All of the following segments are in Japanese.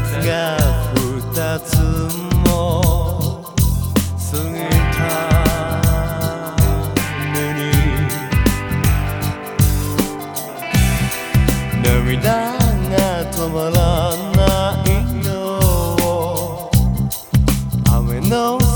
が二つも過ぎたのに涙が止まらないの。雨の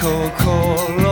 心